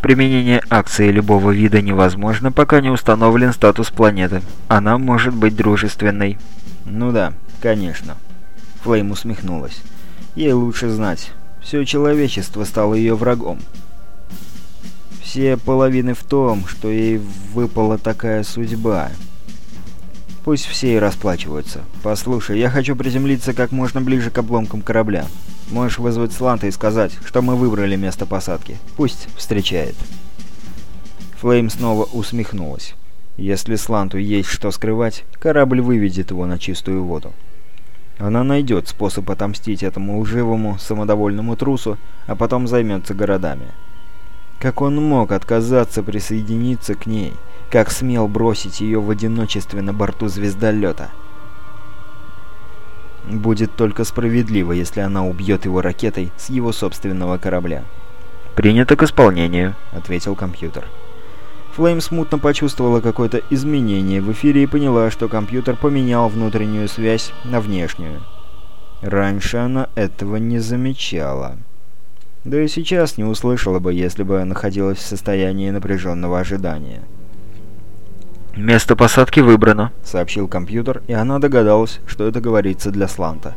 Применение акции любого вида невозможно, пока не установлен статус планеты. Она может быть дружественной. Ну да, конечно. Флейм усмехнулась. Ей лучше знать. Все человечество стало ее врагом. Все половины в том, что ей выпала такая судьба. Пусть все и расплачиваются. Послушай, я хочу приземлиться как можно ближе к обломкам корабля. Можешь вызвать Сланта и сказать, что мы выбрали место посадки. Пусть встречает. Флейм снова усмехнулась. Если Сланту есть что скрывать, корабль выведет его на чистую воду. Она найдет способ отомстить этому лживому, самодовольному трусу, а потом займется городами. Как он мог отказаться присоединиться к ней? Как смел бросить ее в одиночестве на борту звездолета? Будет только справедливо, если она убьет его ракетой с его собственного корабля. «Принято к исполнению», — ответил компьютер. Флейм смутно почувствовала какое-то изменение в эфире и поняла, что компьютер поменял внутреннюю связь на внешнюю. Раньше она этого не замечала. Да и сейчас не услышала бы, если бы находилась в состоянии напряженного ожидания. «Место посадки выбрано», — сообщил компьютер, и она догадалась, что это говорится для Сланта.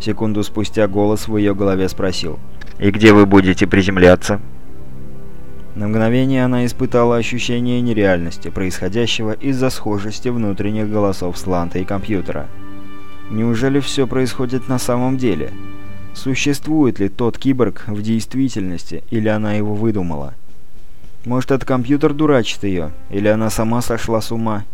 Секунду спустя голос в ее голове спросил. «И где вы будете приземляться?» На мгновение она испытала ощущение нереальности, происходящего из-за схожести внутренних голосов Сланта и компьютера. Неужели все происходит на самом деле? Существует ли тот киборг в действительности, или она его выдумала? Может, этот компьютер дурачит ее, или она сама сошла с ума.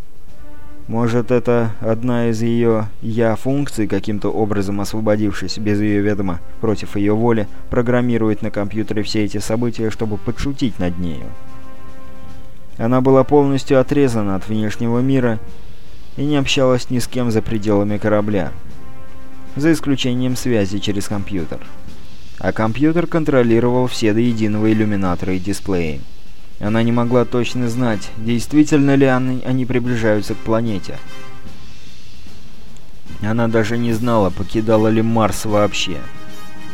Может, это одна из ее «я-функций», каким-то образом освободившись без ее ведома против ее воли, программирует на компьютере все эти события, чтобы подшутить над нею. Она была полностью отрезана от внешнего мира и не общалась ни с кем за пределами корабля, за исключением связи через компьютер. А компьютер контролировал все до единого иллюминаторы и дисплеи. Она не могла точно знать, действительно ли они, приближаются к планете. Она даже не знала, покидала ли Марс вообще.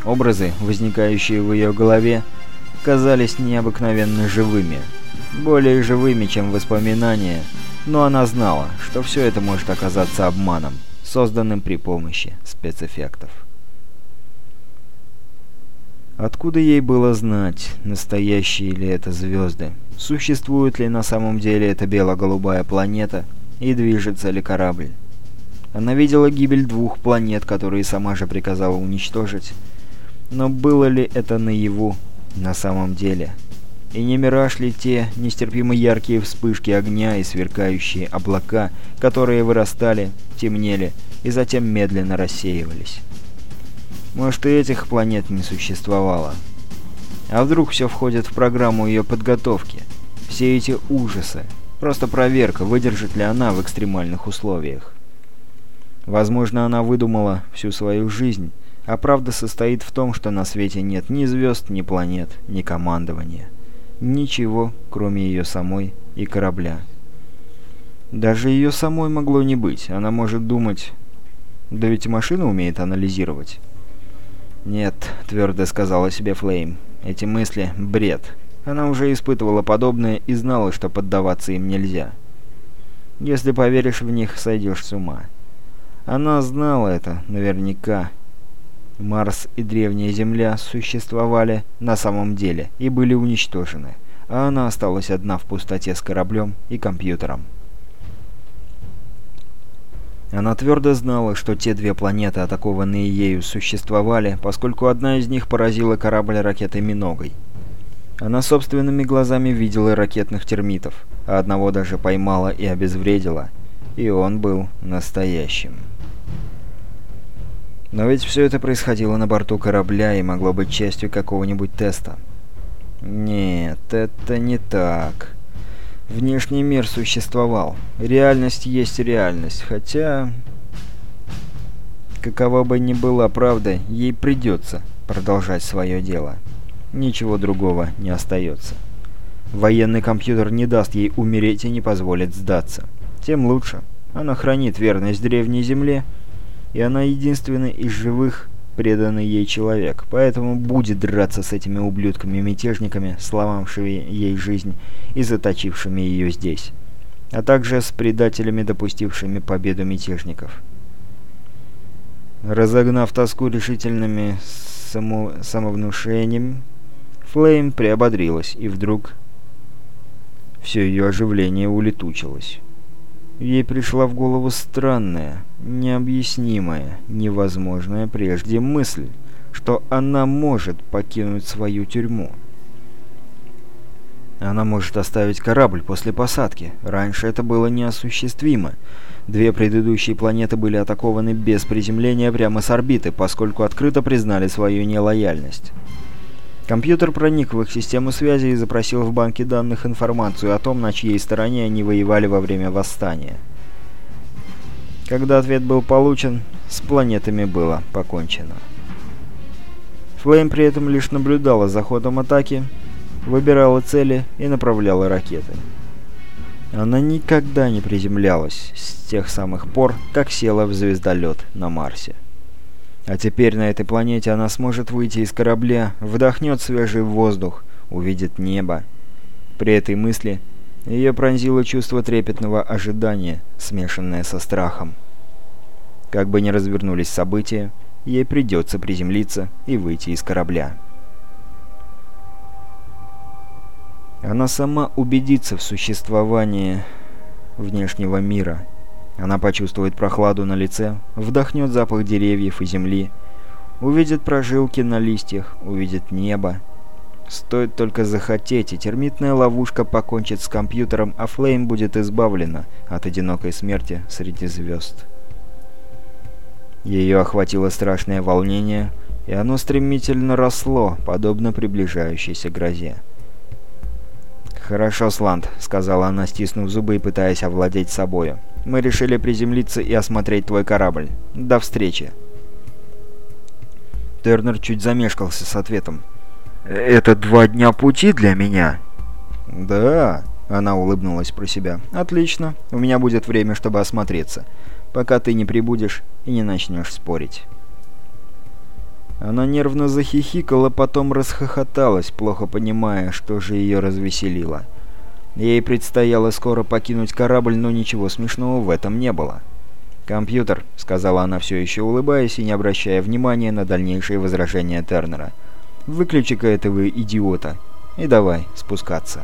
Образы, возникающие в ее голове, казались необыкновенно живыми. Более живыми, чем воспоминания, но она знала, что все это может оказаться обманом, созданным при помощи спецэффектов. Откуда ей было знать, настоящие ли это звезды? Существует ли на самом деле эта бело-голубая планета и движется ли корабль? Она видела гибель двух планет, которые сама же приказала уничтожить. Но было ли это наяву на самом деле? И не мираж ли те нестерпимо яркие вспышки огня и сверкающие облака, которые вырастали, темнели и затем медленно рассеивались? Может, и этих планет не существовало. А вдруг все входит в программу ее подготовки? Все эти ужасы. Просто проверка, выдержит ли она в экстремальных условиях. Возможно, она выдумала всю свою жизнь, а правда состоит в том, что на свете нет ни звезд, ни планет, ни командования. Ничего, кроме ее самой и корабля. Даже ее самой могло не быть. Она может думать... Да ведь машина умеет анализировать. «Нет», — твердо сказала себе Флейм. «Эти мысли — бред. Она уже испытывала подобное и знала, что поддаваться им нельзя. Если поверишь в них, сойдешь с ума». Она знала это наверняка. Марс и Древняя Земля существовали на самом деле и были уничтожены, а она осталась одна в пустоте с кораблем и компьютером. Она твердо знала, что те две планеты, атакованные ею, существовали, поскольку одна из них поразила корабль ракетой «Миногой». Она собственными глазами видела ракетных термитов, а одного даже поймала и обезвредила, и он был настоящим. Но ведь все это происходило на борту корабля и могло быть частью какого-нибудь теста. Нет, это не так. Внешний мир существовал. Реальность есть реальность, хотя... Какова бы ни была правда, ей придется продолжать свое дело. Ничего другого не остается. Военный компьютер не даст ей умереть и не позволит сдаться. Тем лучше. Она хранит верность древней земле, и она единственная из живых преданный ей человек, поэтому будет драться с этими ублюдками-мятежниками, сломавшими ей жизнь и заточившими ее здесь, а также с предателями, допустившими победу мятежников. Разогнав тоску решительными само самовнушением, Флейм приободрилась, и вдруг все ее оживление улетучилось. Ей пришла в голову странная, необъяснимая, невозможная прежде мысль, что она может покинуть свою тюрьму. Она может оставить корабль после посадки. Раньше это было неосуществимо. Две предыдущие планеты были атакованы без приземления прямо с орбиты, поскольку открыто признали свою нелояльность. Компьютер проник в их систему связи и запросил в банке данных информацию о том, на чьей стороне они воевали во время восстания. Когда ответ был получен, с планетами было покончено. Флейм при этом лишь наблюдала за ходом атаки, выбирала цели и направляла ракеты. Она никогда не приземлялась с тех самых пор, как села в звездолет на Марсе. А теперь на этой планете она сможет выйти из корабля, вдохнет свежий воздух, увидит небо. При этой мысли ее пронзило чувство трепетного ожидания, смешанное со страхом. Как бы ни развернулись события, ей придется приземлиться и выйти из корабля. Она сама убедится в существовании внешнего мира – она почувствует прохладу на лице, вдохнет запах деревьев и земли, увидит прожилки на листьях, увидит небо. Стоит только захотеть, и термитная ловушка покончит с компьютером, а Флейм будет избавлена от одинокой смерти среди звезд. Ее охватило страшное волнение, и оно стремительно росло, подобно приближающейся грозе. «Хорошо, Сланд», — сказала она, стиснув зубы и пытаясь овладеть собою. Мы решили приземлиться и осмотреть твой корабль. До встречи». Тернер чуть замешкался с ответом. «Это два дня пути для меня?» «Да», — она улыбнулась про себя. «Отлично. У меня будет время, чтобы осмотреться, пока ты не прибудешь и не начнешь спорить». Она нервно захихикала, потом расхохоталась, плохо понимая, что же ее развеселило. Ей предстояло скоро покинуть корабль, но ничего смешного в этом не было. «Компьютер», — сказала она все еще улыбаясь и не обращая внимания на дальнейшие возражения Тернера. «Выключи-ка этого идиота и давай спускаться».